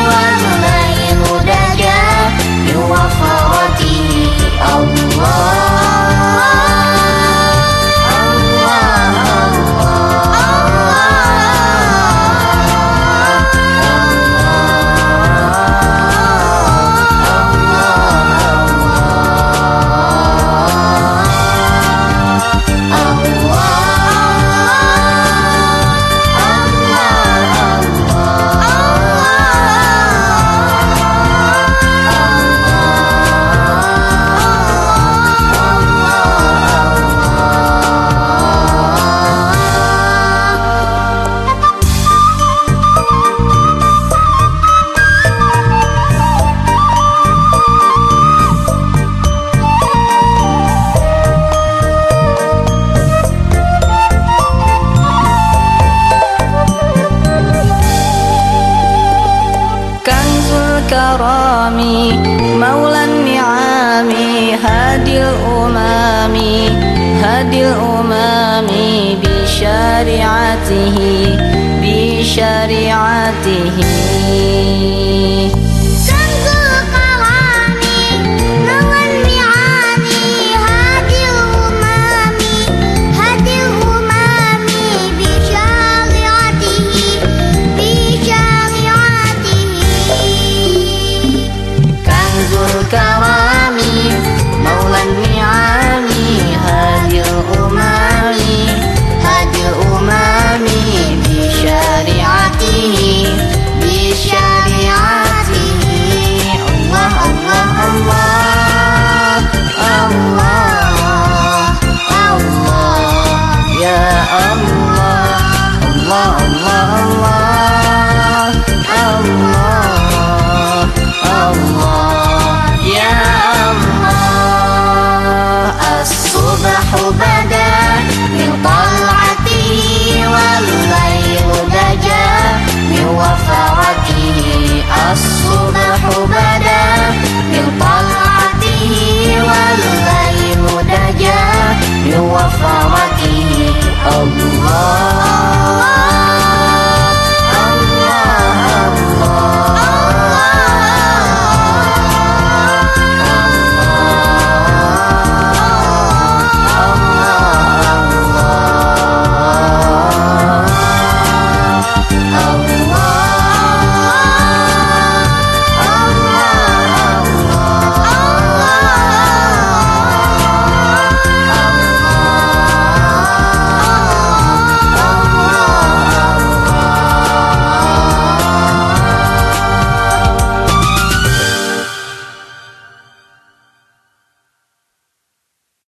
one الكرام مولى النعام هادي الأمم هادي الأمم بشريعته بشريعته Fama Ki Allah